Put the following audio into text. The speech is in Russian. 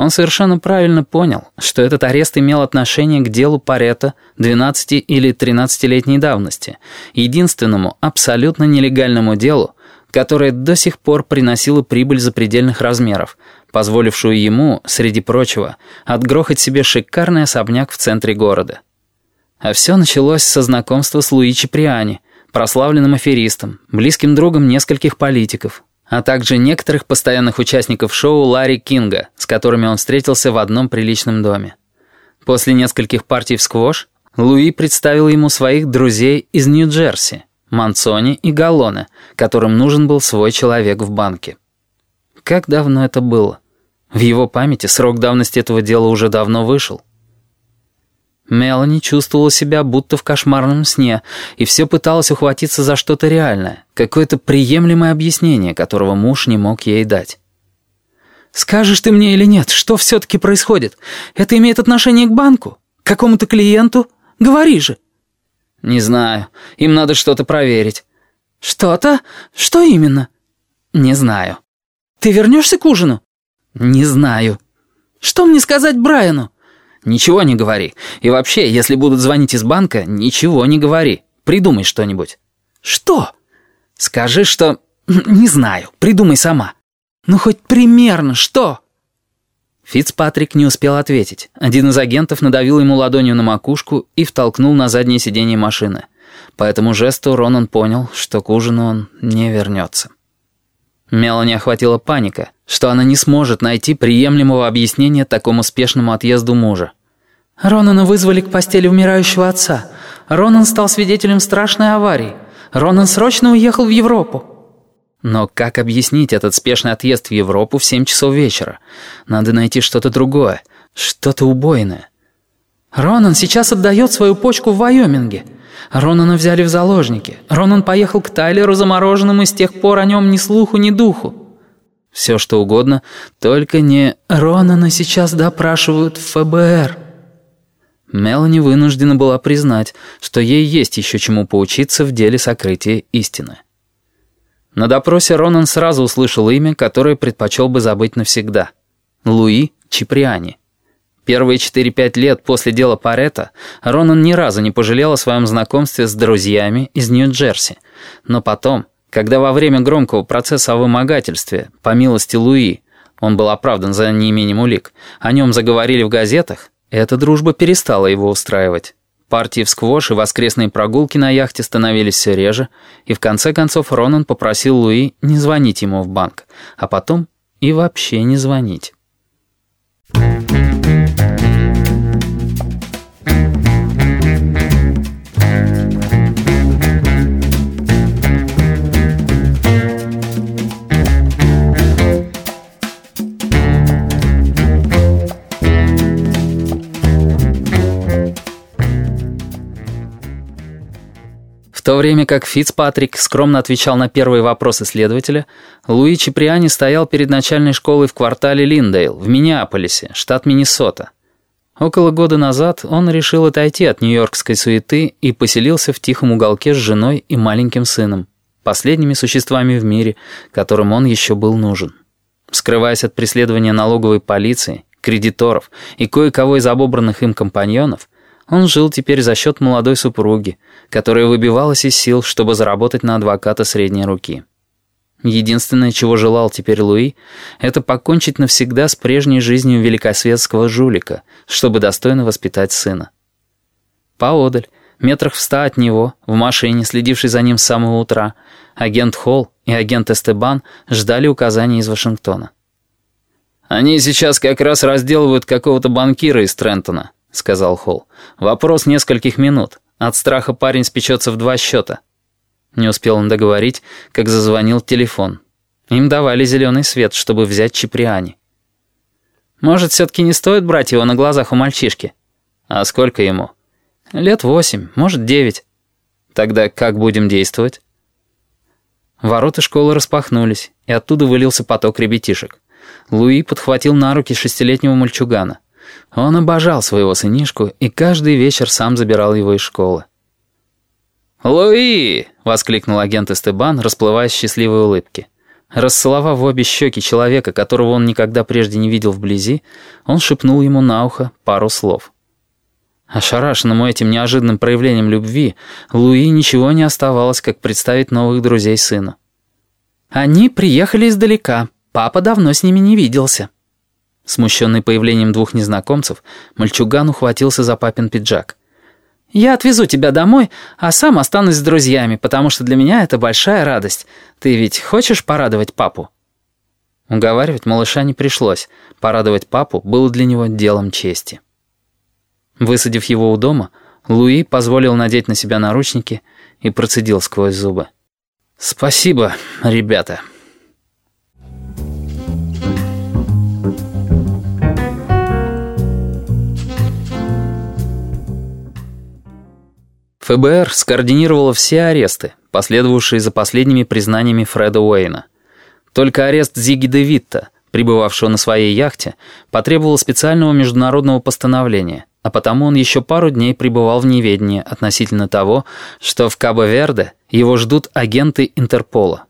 Он совершенно правильно понял, что этот арест имел отношение к делу Паретта 12 или 13-летней давности, единственному абсолютно нелегальному делу, которое до сих пор приносило прибыль запредельных размеров, позволившую ему, среди прочего, отгрохать себе шикарный особняк в центре города. А все началось со знакомства с Луичи Приани, прославленным аферистом, близким другом нескольких политиков, а также некоторых постоянных участников шоу Ларри Кинга, которыми он встретился в одном приличном доме. После нескольких партий в сквош Луи представил ему своих друзей из Нью-Джерси, Мансони и Галлоне, которым нужен был свой человек в банке. Как давно это было? В его памяти срок давности этого дела уже давно вышел. Мелани чувствовала себя будто в кошмарном сне и все пыталась ухватиться за что-то реальное, какое-то приемлемое объяснение, которого муж не мог ей дать. «Скажешь ты мне или нет, что все-таки происходит? Это имеет отношение к банку? К какому-то клиенту? Говори же!» «Не знаю. Им надо что-то проверить». «Что-то? Что именно?» «Не знаю». «Ты вернешься к ужину?» «Не знаю». «Что мне сказать Брайану?» Ничего не говори. И вообще, если будут звонить из банка, ничего не говори. Придумай что-нибудь». «Что?» «Скажи, что...» «Не знаю. Придумай сама». «Ну, хоть примерно что?» Фицпатрик не успел ответить. Один из агентов надавил ему ладонью на макушку и втолкнул на заднее сиденье машины. По этому жесту Ронан понял, что к ужину он не вернется. Мелани охватила паника, что она не сможет найти приемлемого объяснения такому успешному отъезду мужа. «Ронана вызвали к постели умирающего отца. Ронан стал свидетелем страшной аварии. Ронан срочно уехал в Европу». Но как объяснить этот спешный отъезд в Европу в семь часов вечера? Надо найти что-то другое, что-то убойное. «Ронан сейчас отдает свою почку в Вайоминге. Ронана взяли в заложники. Ронан поехал к Тайлеру замороженным, и с тех пор о нем ни слуху, ни духу. Все что угодно, только не «Ронана сейчас допрашивают в ФБР». Мелани вынуждена была признать, что ей есть еще чему поучиться в деле сокрытия истины. На допросе Ронан сразу услышал имя, которое предпочел бы забыть навсегда. Луи Чиприани. Первые 4-5 лет после дела Паретта Ронан ни разу не пожалел о своем знакомстве с друзьями из Нью-Джерси. Но потом, когда во время громкого процесса о вымогательстве, по милости Луи, он был оправдан за неимением улик, о нем заговорили в газетах, эта дружба перестала его устраивать. Партии в сквош и воскресные прогулки на яхте становились все реже, и в конце концов Ронан попросил Луи не звонить ему в банк, а потом и вообще не звонить. То время как Фицпатрик скромно отвечал на первые вопросы следователя, Луи Чиприани стоял перед начальной школой в квартале Линдейл, в Миннеаполисе, штат Миннесота. Около года назад он решил отойти от нью-йоркской суеты и поселился в тихом уголке с женой и маленьким сыном, последними существами в мире, которым он еще был нужен. Скрываясь от преследования налоговой полиции, кредиторов и кое-кого из обобранных им компаньонов, он жил теперь за счет молодой супруги, которая выбивалась из сил, чтобы заработать на адвоката средней руки. Единственное, чего желал теперь Луи, это покончить навсегда с прежней жизнью великосветского жулика, чтобы достойно воспитать сына. Поодаль, метрах в ста от него, в машине, следившей за ним с самого утра, агент Холл и агент Эстебан ждали указаний из Вашингтона. «Они сейчас как раз разделывают какого-то банкира из Трентона», — сказал Холл. «Вопрос нескольких минут. От страха парень спечется в два счета». Не успел он договорить, как зазвонил телефон. Им давали зеленый свет, чтобы взять Чиприани. «Может, все-таки не стоит брать его на глазах у мальчишки?» «А сколько ему?» «Лет восемь, может, девять». «Тогда как будем действовать?» Ворота школы распахнулись, и оттуда вылился поток ребятишек. Луи подхватил на руки шестилетнего мальчугана. Он обожал своего сынишку и каждый вечер сам забирал его из школы. «Луи!» — воскликнул агент Эстебан, расплываясь счастливой улыбке. Расцеловав в обе щеки человека, которого он никогда прежде не видел вблизи, он шепнул ему на ухо пару слов. Ошарашенному этим неожиданным проявлением любви, Луи ничего не оставалось, как представить новых друзей сыну. «Они приехали издалека. Папа давно с ними не виделся». Смущенный появлением двух незнакомцев, мальчуган ухватился за папин пиджак. «Я отвезу тебя домой, а сам останусь с друзьями, потому что для меня это большая радость. Ты ведь хочешь порадовать папу?» Уговаривать малыша не пришлось. Порадовать папу было для него делом чести. Высадив его у дома, Луи позволил надеть на себя наручники и процедил сквозь зубы. «Спасибо, ребята». ФБР скоординировало все аресты, последовавшие за последними признаниями Фреда Уэйна. Только арест Зиги де Витта, пребывавшего на своей яхте, потребовал специального международного постановления, а потому он еще пару дней пребывал в неведении относительно того, что в Кабо-Верде его ждут агенты Интерпола.